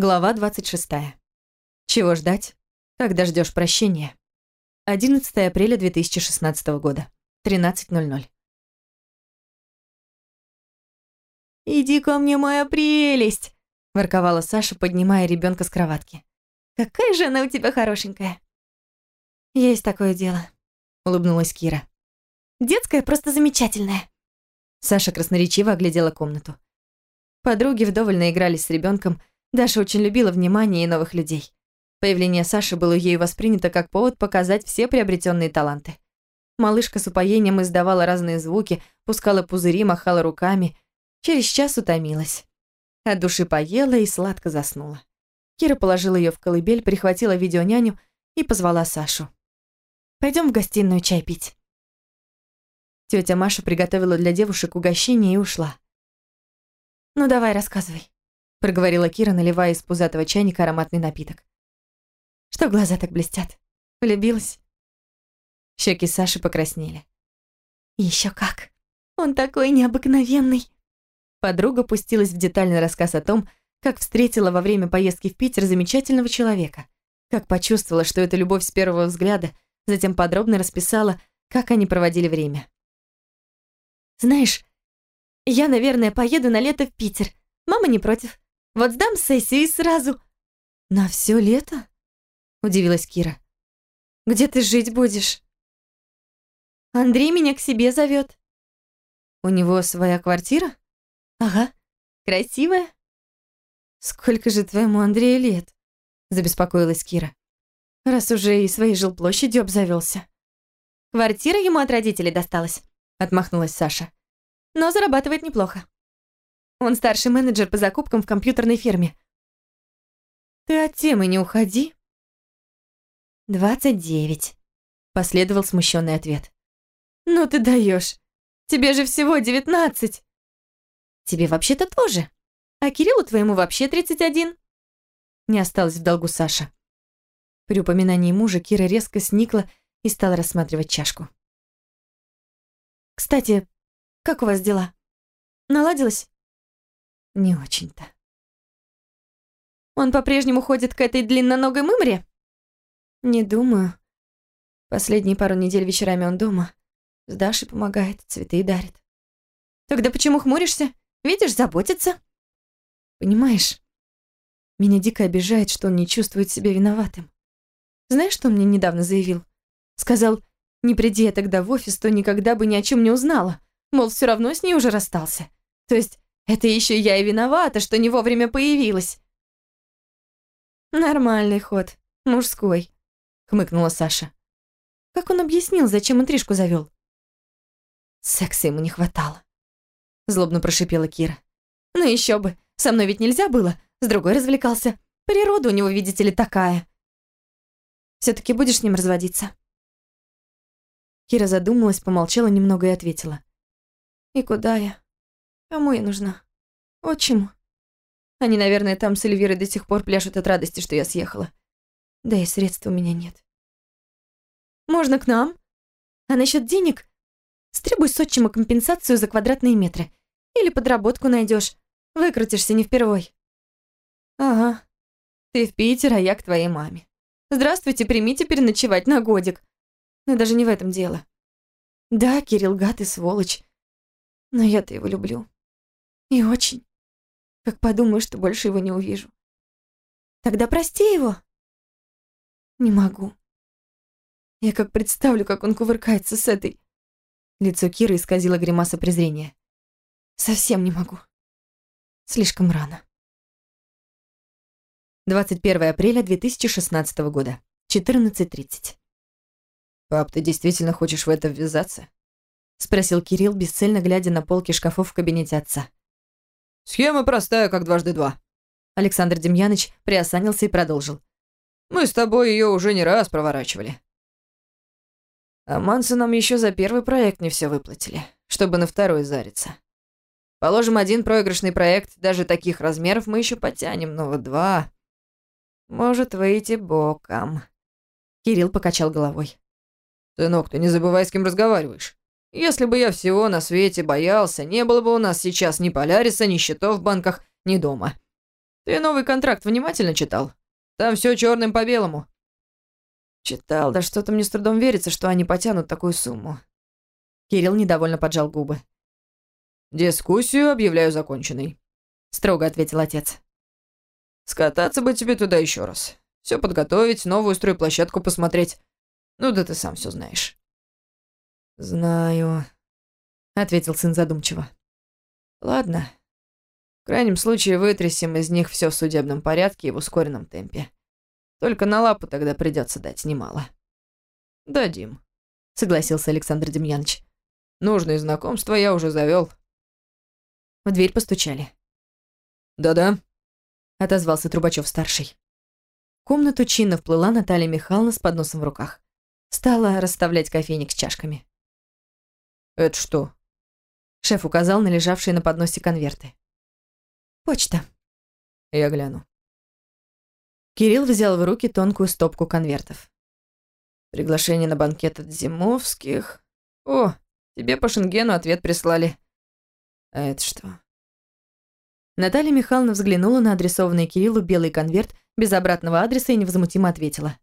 Глава 26. Чего ждать, когда ждешь прощения? 11 апреля 2016 года. 13.00. «Иди ко мне, моя прелесть!» – ворковала Саша, поднимая ребенка с кроватки. «Какая же она у тебя хорошенькая!» «Есть такое дело», – улыбнулась Кира. «Детская просто замечательная!» Саша красноречиво оглядела комнату. Подруги вдоволь наигрались с ребенком, Даша очень любила внимание и новых людей. Появление Саши было ею воспринято как повод показать все приобретенные таланты. Малышка с упоением издавала разные звуки, пускала пузыри, махала руками. Через час утомилась. От души поела и сладко заснула. Кира положила ее в колыбель, прихватила видеоняню и позвала Сашу. Пойдем в гостиную чай пить. Тетя Маша приготовила для девушек угощение и ушла. «Ну давай, рассказывай», — проговорила Кира, наливая из пузатого чайника ароматный напиток. «Что глаза так блестят? Влюбилась?» Щеки Саши покраснели. Еще как! Он такой необыкновенный!» Подруга пустилась в детальный рассказ о том, как встретила во время поездки в Питер замечательного человека, как почувствовала, что это любовь с первого взгляда, затем подробно расписала, как они проводили время. «Знаешь, я, наверное, поеду на лето в Питер. Мама не против. Вот сдам сессию и сразу...» «На все лето?» — удивилась Кира. «Где ты жить будешь?» «Андрей меня к себе зовет. «У него своя квартира?» «Ага. Красивая?» «Сколько же твоему Андрею лет?» — забеспокоилась Кира. «Раз уже и своей жилплощадью обзавелся. «Квартира ему от родителей досталась», — отмахнулась Саша. «Но зарабатывает неплохо». Он старший менеджер по закупкам в компьютерной фирме. Ты от темы не уходи. «Двадцать девять», — последовал смущенный ответ. «Ну ты даешь. Тебе же всего девятнадцать». «Тебе вообще-то тоже. А Кириллу твоему вообще тридцать один». Не осталось в долгу Саша. При упоминании мужа Кира резко сникла и стала рассматривать чашку. «Кстати, как у вас дела? Наладилось?» Не очень-то. Он по-прежнему ходит к этой длинноногой мымре? Не думаю. Последние пару недель вечерами он дома. С Дашей помогает, цветы дарит. Тогда почему хмуришься? Видишь, заботится. Понимаешь, меня дико обижает, что он не чувствует себя виноватым. Знаешь, что он мне недавно заявил? Сказал, не приди я тогда в офис, то никогда бы ни о чем не узнала. Мол, все равно с ней уже расстался. То есть это еще я и виновата, что не вовремя появилась. Нормальный ход, мужской, хмыкнула Саша. Как он объяснил, зачем интрижку завел? Секса ему не хватало. Злобно прошипела Кира. Ну еще бы, со мной ведь нельзя было, с другой развлекался. Природа у него, видите ли, такая. все таки будешь с ним разводиться? Кира задумалась, помолчала немного и ответила. И куда я? Кому я нужна? Отчиму. Они, наверное, там с Эльвирой до сих пор пляшут от радости, что я съехала. Да и средств у меня нет. Можно к нам? А насчет денег? Стребуй с отчима компенсацию за квадратные метры. Или подработку найдешь. Выкрутишься не впервой. Ага. Ты в Питер, а я к твоей маме. Здравствуйте, примите переночевать на годик. Но даже не в этом дело. Да, Кирилл гад и сволочь. Но я-то его люблю. И очень. Как подумаю, что больше его не увижу. Тогда прости его. Не могу. Я как представлю, как он кувыркается с этой... Лицо Киры исказило гримаса презрения. Совсем не могу. Слишком рано. 21 апреля 2016 года. 14.30. «Пап, ты действительно хочешь в это ввязаться?» Спросил Кирилл, бесцельно глядя на полки шкафов в кабинете отца. Схема простая, как дважды два. Александр Демьяныч приосанился и продолжил. Мы с тобой ее уже не раз проворачивали. А нам еще за первый проект не все выплатили, чтобы на второй зариться. Положим, один проигрышный проект, даже таких размеров мы еще потянем, но вот два... Может выйти боком. Кирилл покачал головой. «Сынок, ты не забывай, с кем разговариваешь. Если бы я всего на свете боялся, не было бы у нас сейчас ни Поляриса, ни счетов в банках, ни дома. Ты новый контракт внимательно читал? Там все черным по белому. Читал, да что-то мне с трудом верится, что они потянут такую сумму. Кирилл недовольно поджал губы. «Дискуссию объявляю законченной», — строго ответил отец. «Скататься бы тебе туда еще раз. Все подготовить, новую стройплощадку посмотреть. Ну да ты сам все знаешь». «Знаю», — ответил сын задумчиво. «Ладно. В крайнем случае вытрясем из них все в судебном порядке и в ускоренном темпе. Только на лапу тогда придется дать немало». «Дадим», — согласился Александр Демьянович. «Нужные знакомства я уже завел. В дверь постучали. «Да-да», — отозвался Трубачев-старший. В комнату чинно вплыла Наталья Михайловна с подносом в руках. Стала расставлять кофейник с чашками. «Это что?» Шеф указал на лежавшие на подносе конверты. «Почта». «Я гляну». Кирилл взял в руки тонкую стопку конвертов. «Приглашение на банкет от Зимовских. О, тебе по Шенгену ответ прислали. А это что? Наталья Михайловна взглянула на адресованный Кириллу белый конверт без обратного адреса и невозмутимо ответила.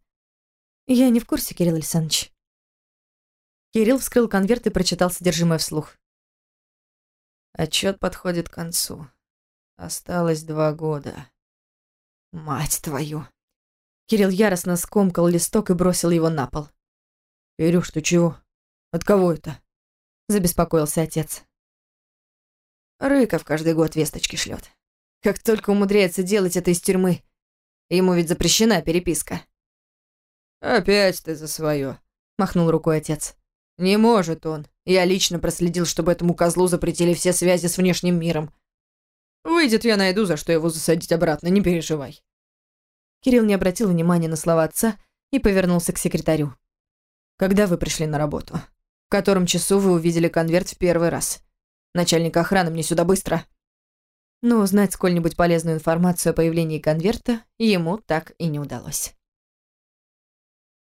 «Я не в курсе, Кирилл Александрович». Кирилл вскрыл конверт и прочитал содержимое вслух. Отчет подходит к концу. Осталось два года. Мать твою. Кирилл яростно скомкал листок и бросил его на пол. «Ирюш, ты чего? От кого это?» Забеспокоился отец. Рыков каждый год весточки шлет. Как только умудряется делать это из тюрьмы. Ему ведь запрещена переписка. «Опять ты за свое, махнул рукой отец. «Не может он. Я лично проследил, чтобы этому козлу запретили все связи с внешним миром. Выйдет, я найду, за что его засадить обратно, не переживай». Кирилл не обратил внимания на слова отца и повернулся к секретарю. «Когда вы пришли на работу? В котором часу вы увидели конверт в первый раз?» Начальник охраны, мне сюда быстро!» Но узнать сколь-нибудь полезную информацию о появлении конверта ему так и не удалось.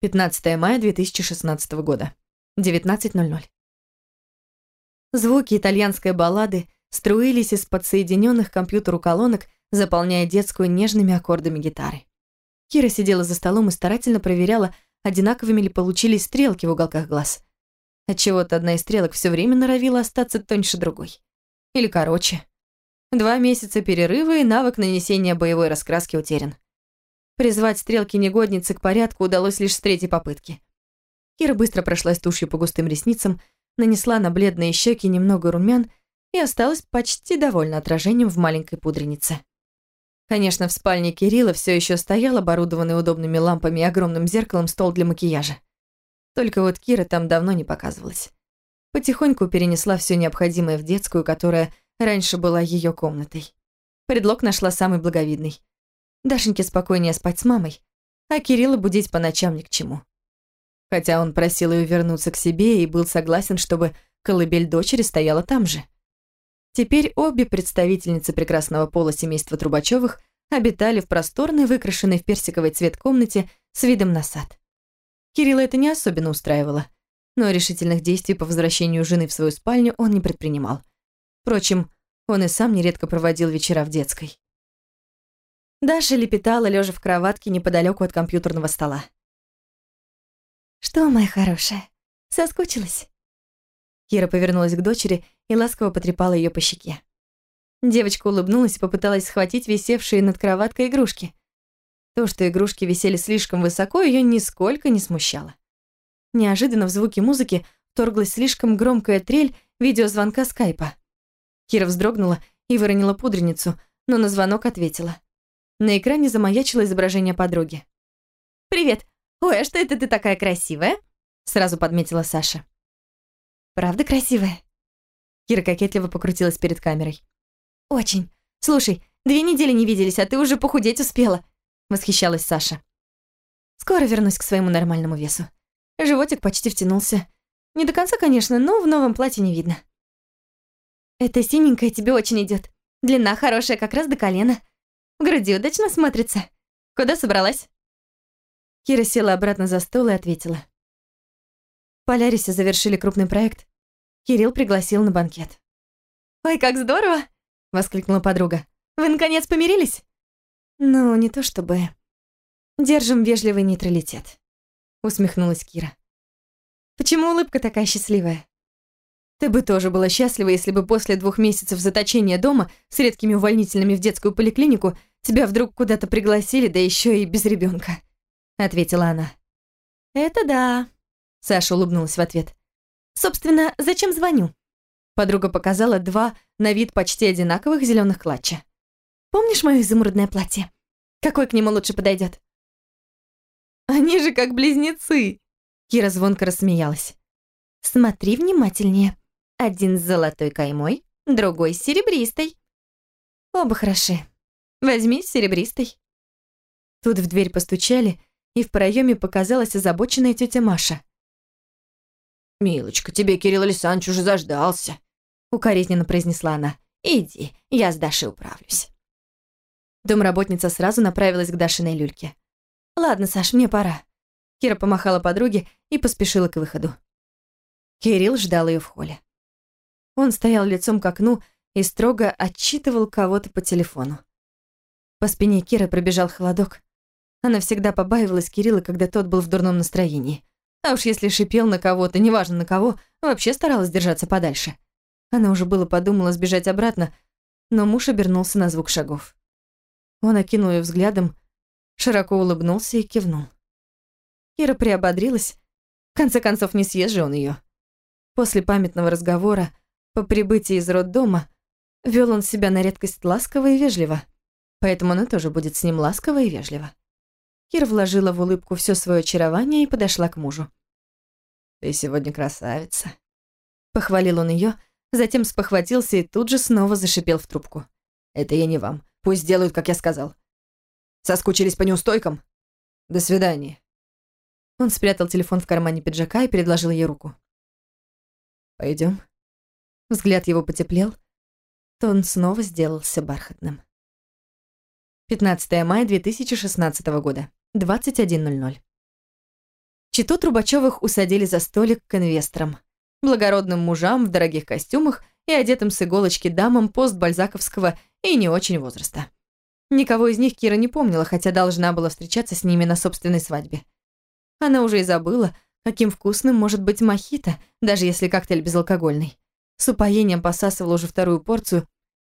15 мая 2016 года, 19.00. Звуки итальянской баллады струились из подсоединенных к компьютеру колонок, заполняя детскую нежными аккордами гитары. Кира сидела за столом и старательно проверяла, одинаковыми ли получились стрелки в уголках глаз. Отчего-то одна из стрелок все время норовила остаться тоньше другой. Или короче. Два месяца перерыва и навык нанесения боевой раскраски утерян. Призвать стрелки негодницы к порядку удалось лишь с третьей попытки. Кира быстро прошлась тушью по густым ресницам, нанесла на бледные щеки немного румян и осталась почти довольна отражением в маленькой пудренице. Конечно, в спальне Кирилла все еще стоял оборудованный удобными лампами и огромным зеркалом стол для макияжа. Только вот Кира там давно не показывалась. Потихоньку перенесла все необходимое в детскую, которая раньше была ее комнатой. Предлог нашла самый благовидный. Дашеньке спокойнее спать с мамой, а Кирилла будить по ночам ни к чему. Хотя он просил ее вернуться к себе и был согласен, чтобы колыбель дочери стояла там же. Теперь обе представительницы прекрасного пола семейства Трубачевых обитали в просторной, выкрашенной в персиковый цвет комнате с видом на сад. Кирилла это не особенно устраивало, но решительных действий по возвращению жены в свою спальню он не предпринимал. Впрочем, он и сам нередко проводил вечера в детской. Даша лепетала, лежа в кроватке неподалеку от компьютерного стола. «Что, моя хорошая, соскучилась?» Кира повернулась к дочери и ласково потрепала ее по щеке. Девочка улыбнулась и попыталась схватить висевшие над кроваткой игрушки. То, что игрушки висели слишком высоко, ее нисколько не смущало. Неожиданно в звуке музыки вторглась слишком громкая трель видеозвонка скайпа. Кира вздрогнула и выронила пудреницу, но на звонок ответила. На экране замаячило изображение подруги. «Привет! Ой, а что это ты такая красивая?» Сразу подметила Саша. «Правда красивая?» Кира кокетливо покрутилась перед камерой. «Очень. Слушай, две недели не виделись, а ты уже похудеть успела. Восхищалась Саша. Скоро вернусь к своему нормальному весу. Животик почти втянулся. Не до конца, конечно, но в новом платье не видно. Это синенькое тебе очень идет. Длина хорошая, как раз до колена. В груди удачно смотрится. Куда собралась? Кира села обратно за стол и ответила. В Полярисе завершили крупный проект. Кирилл пригласил на банкет. «Ой, как здорово!» — воскликнула подруга. «Вы, наконец, помирились?» Ну, не то чтобы... Держим вежливый нейтралитет. Усмехнулась Кира. Почему улыбка такая счастливая? Ты бы тоже была счастлива, если бы после двух месяцев заточения дома с редкими увольнительными в детскую поликлинику тебя вдруг куда-то пригласили, да еще и без ребенка, ответила она. Это да, Саша улыбнулась в ответ. Собственно, зачем звоню? Подруга показала два на вид почти одинаковых зеленых клатча. Помнишь мое изумрудное платье? Какой к нему лучше подойдет? Они же как близнецы. Кира звонко рассмеялась. Смотри внимательнее. Один с золотой каймой, другой с серебристой. Оба хороши. Возьми с серебристой. Тут в дверь постучали, и в проеме показалась озабоченная тетя Маша. «Милочка, тебе Кирилл Александрович уже заждался», — укоризненно произнесла она. «Иди, я с Дашей управлюсь». Домработница сразу направилась к Дашиной люльке. «Ладно, Саш, мне пора». Кира помахала подруге и поспешила к выходу. Кирилл ждал ее в холле. Он стоял лицом к окну и строго отчитывал кого-то по телефону. По спине Киры пробежал холодок. Она всегда побаивалась Кирилла, когда тот был в дурном настроении. А уж если шипел на кого-то, неважно на кого, вообще старалась держаться подальше. Она уже было подумала сбежать обратно, но муж обернулся на звук шагов. Он окинул ее взглядом, широко улыбнулся и кивнул. Кира приободрилась. В конце концов, не съест же он ее. После памятного разговора по прибытии из роддома вел он себя на редкость ласково и вежливо, поэтому она тоже будет с ним ласково и вежливо. Кира вложила в улыбку все свое очарование и подошла к мужу. «Ты сегодня красавица», — похвалил он ее, затем спохватился и тут же снова зашипел в трубку. «Это я не вам. Пусть делают, как я сказал. Соскучились по неустойкам? До свидания». Он спрятал телефон в кармане пиджака и предложил ей руку. Пойдем. Взгляд его потеплел, то он снова сделался бархатным. 15 мая 2016 года, 21.00. Читу Трубачевых усадили за столик к инвесторам, благородным мужам в дорогих костюмах и одетым с иголочки дамам постбальзаковского и не очень возраста. Никого из них Кира не помнила, хотя должна была встречаться с ними на собственной свадьбе. Она уже и забыла, каким вкусным может быть мохито, даже если коктейль безалкогольный с упоением посасывала уже вторую порцию,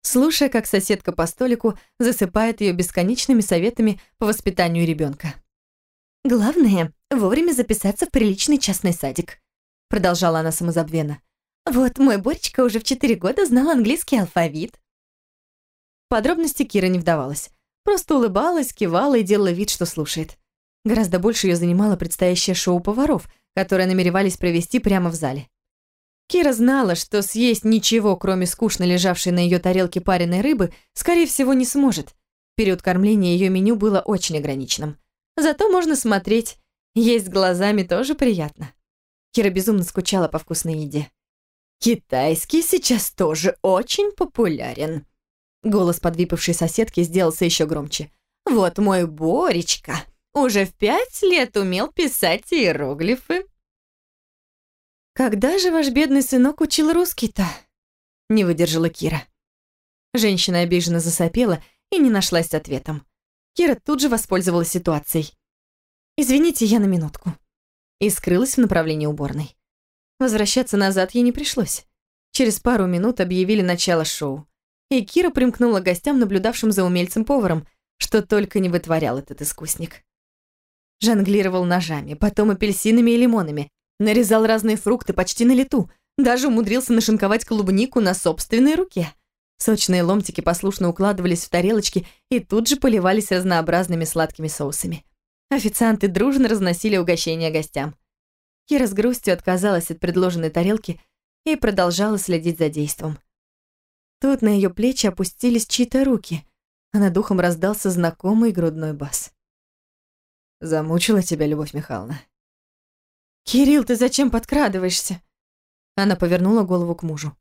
слушая, как соседка по столику засыпает ее бесконечными советами по воспитанию ребенка. «Главное — вовремя записаться в приличный частный садик», — продолжала она самозабвенно. «Вот мой Боречка уже в четыре года знал английский алфавит». подробности Кира не вдавалась. Просто улыбалась, кивала и делала вид, что слушает. Гораздо больше ее занимало предстоящее шоу поваров, которое намеревались провести прямо в зале. Кира знала, что съесть ничего, кроме скучно лежавшей на ее тарелке пареной рыбы, скорее всего, не сможет. Период кормления ее меню было очень ограниченным. Зато можно смотреть. Есть глазами тоже приятно. Кира безумно скучала по вкусной еде. «Китайский сейчас тоже очень популярен». Голос подвипавшей соседки сделался еще громче. «Вот мой Боречка уже в пять лет умел писать иероглифы». «Когда же ваш бедный сынок учил русский-то?» Не выдержала Кира. Женщина обиженно засопела и не нашлась с ответом. Кира тут же воспользовалась ситуацией. «Извините, я на минутку». И скрылась в направлении уборной. Возвращаться назад ей не пришлось. Через пару минут объявили начало шоу. И Кира примкнула к гостям, наблюдавшим за умельцем-поваром, что только не вытворял этот искусник. Жонглировал ножами, потом апельсинами и лимонами, Нарезал разные фрукты почти на лету. Даже умудрился нашинковать клубнику на собственной руке. Сочные ломтики послушно укладывались в тарелочки и тут же поливались разнообразными сладкими соусами. Официанты дружно разносили угощения гостям. Кира с грустью отказалась от предложенной тарелки и продолжала следить за действом. Тут на ее плечи опустились чьи-то руки, а над ухом раздался знакомый грудной бас. «Замучила тебя, Любовь Михайловна?» «Кирилл, ты зачем подкрадываешься?» Она повернула голову к мужу.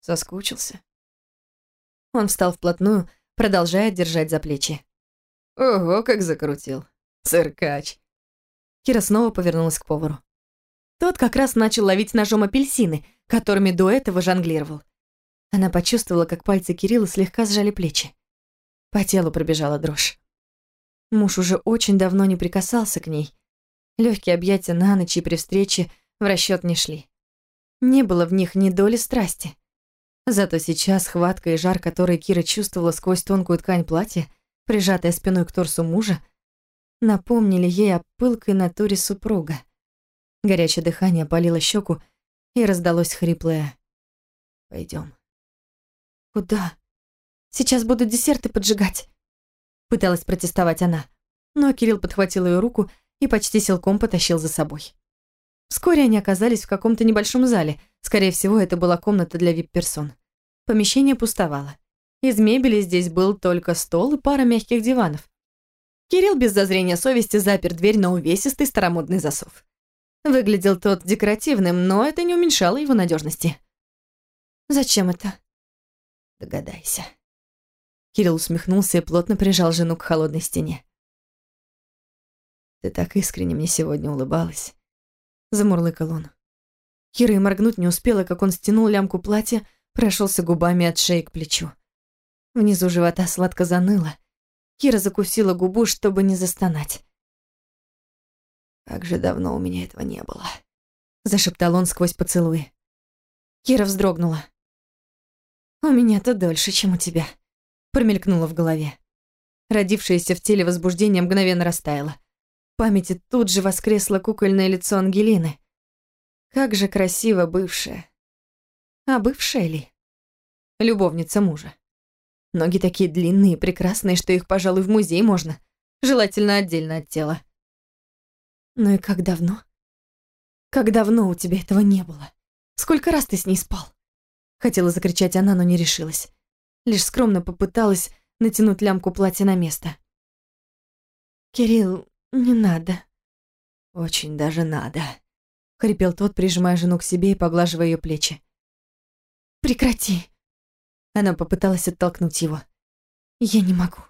Соскучился. Он встал вплотную, продолжая держать за плечи. «Ого, как закрутил. Циркач». Кира снова повернулась к повару. Тот как раз начал ловить ножом апельсины, которыми до этого жонглировал. Она почувствовала, как пальцы Кирилла слегка сжали плечи. По телу пробежала дрожь. Муж уже очень давно не прикасался к ней. Легкие объятия на ночь и при встрече в расчет не шли. Не было в них ни доли страсти. Зато сейчас хватка и жар, который Кира чувствовала сквозь тонкую ткань платья, прижатая спиной к торсу мужа, напомнили ей о пылкой натуре супруга. Горячее дыхание опалило щеку, и раздалось хриплое Пойдем. «Куда? Сейчас будут десерты поджигать», — пыталась протестовать она. Но Кирилл подхватил ее руку и почти силком потащил за собой. Вскоре они оказались в каком-то небольшом зале. Скорее всего, это была комната для вип-персон. Помещение пустовало. Из мебели здесь был только стол и пара мягких диванов. Кирилл без зазрения совести запер дверь на увесистый старомодный засов. Выглядел тот декоративным, но это не уменьшало его надежности. «Зачем это?» «Догадайся». Кирилл усмехнулся и плотно прижал жену к холодной стене. «Ты так искренне мне сегодня улыбалась», — замурлыкал он. Кира и моргнуть не успела, как он стянул лямку платья, прошелся губами от шеи к плечу. Внизу живота сладко заныло. Кира закусила губу, чтобы не застонать. «Как же давно у меня этого не было», — зашептал он сквозь поцелуи. Кира вздрогнула. «У меня-то дольше, чем у тебя», — промелькнуло в голове. Родившееся в теле возбуждение мгновенно растаяло. Памяти тут же воскресло кукольное лицо Ангелины. Как же красиво бывшая. А бывшая ли? Любовница мужа. Ноги такие длинные и прекрасные, что их, пожалуй, в музей можно. Желательно отдельно от тела. Ну и как давно? Как давно у тебя этого не было? Сколько раз ты с ней спал? Хотела закричать она, но не решилась. Лишь скромно попыталась натянуть лямку платья на место. «Кирилл, не надо». «Очень даже надо», — хрипел тот, прижимая жену к себе и поглаживая ее плечи. «Прекрати». Она попыталась оттолкнуть его. «Я не могу».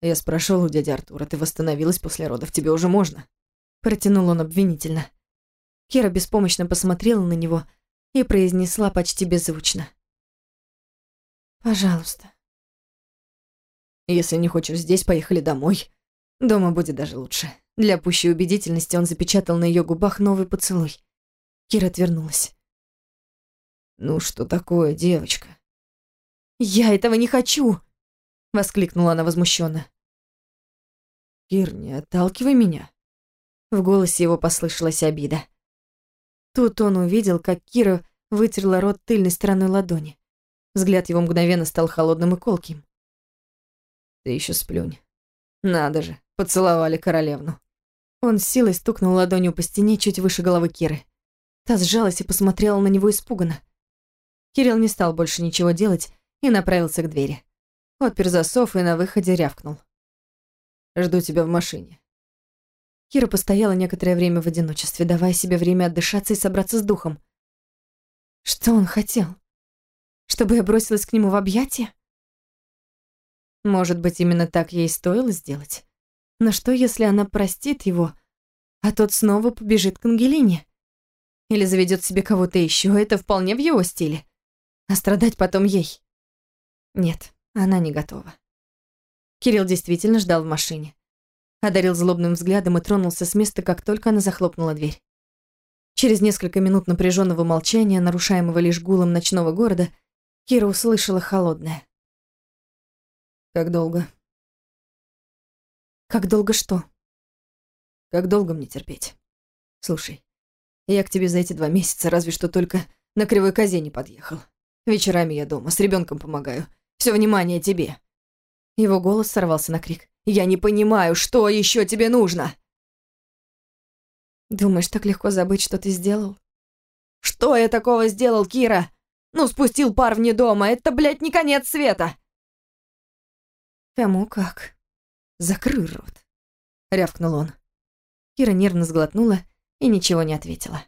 «Я спрашивал у дяди Артура, ты восстановилась после родов, тебе уже можно?» Протянул он обвинительно. Кира беспомощно посмотрела на него, — и произнесла почти беззвучно. «Пожалуйста». «Если не хочешь здесь, поехали домой. Дома будет даже лучше». Для пущей убедительности он запечатал на ее губах новый поцелуй. Кира отвернулась. «Ну что такое, девочка?» «Я этого не хочу!» — воскликнула она возмущенно. «Кир, не отталкивай меня!» В голосе его послышалась обида. Тут он увидел, как Кира вытерла рот тыльной стороной ладони. Взгляд его мгновенно стал холодным и колким. «Ты еще сплюнь. Надо же, поцеловали королевну». Он силой стукнул ладонью по стене чуть выше головы Киры. Та сжалась и посмотрела на него испуганно. Кирилл не стал больше ничего делать и направился к двери. Отпер засов и на выходе рявкнул. «Жду тебя в машине». Кира постояла некоторое время в одиночестве, давая себе время отдышаться и собраться с духом. Что он хотел? Чтобы я бросилась к нему в объятия? Может быть, именно так ей стоило сделать? Но что, если она простит его, а тот снова побежит к Ангелине? Или заведет себе кого-то еще, это вполне в его стиле. А страдать потом ей? Нет, она не готова. Кирилл действительно ждал в машине одарил злобным взглядом и тронулся с места, как только она захлопнула дверь. Через несколько минут напряженного молчания, нарушаемого лишь гулом ночного города, Кира услышала холодное. «Как долго?» «Как долго что?» «Как долго мне терпеть? Слушай, я к тебе за эти два месяца разве что только на кривой козе не подъехал. Вечерами я дома, с ребенком помогаю. Все внимание тебе». Его голос сорвался на крик. Я не понимаю, что еще тебе нужно?» «Думаешь, так легко забыть, что ты сделал?» «Что я такого сделал, Кира? Ну, спустил пар вне дома, это, блядь, не конец света!» «Кому как?» «Закрой рот», — рявкнул он. Кира нервно сглотнула и ничего не ответила.